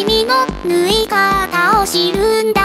君の縫い方を知るんだ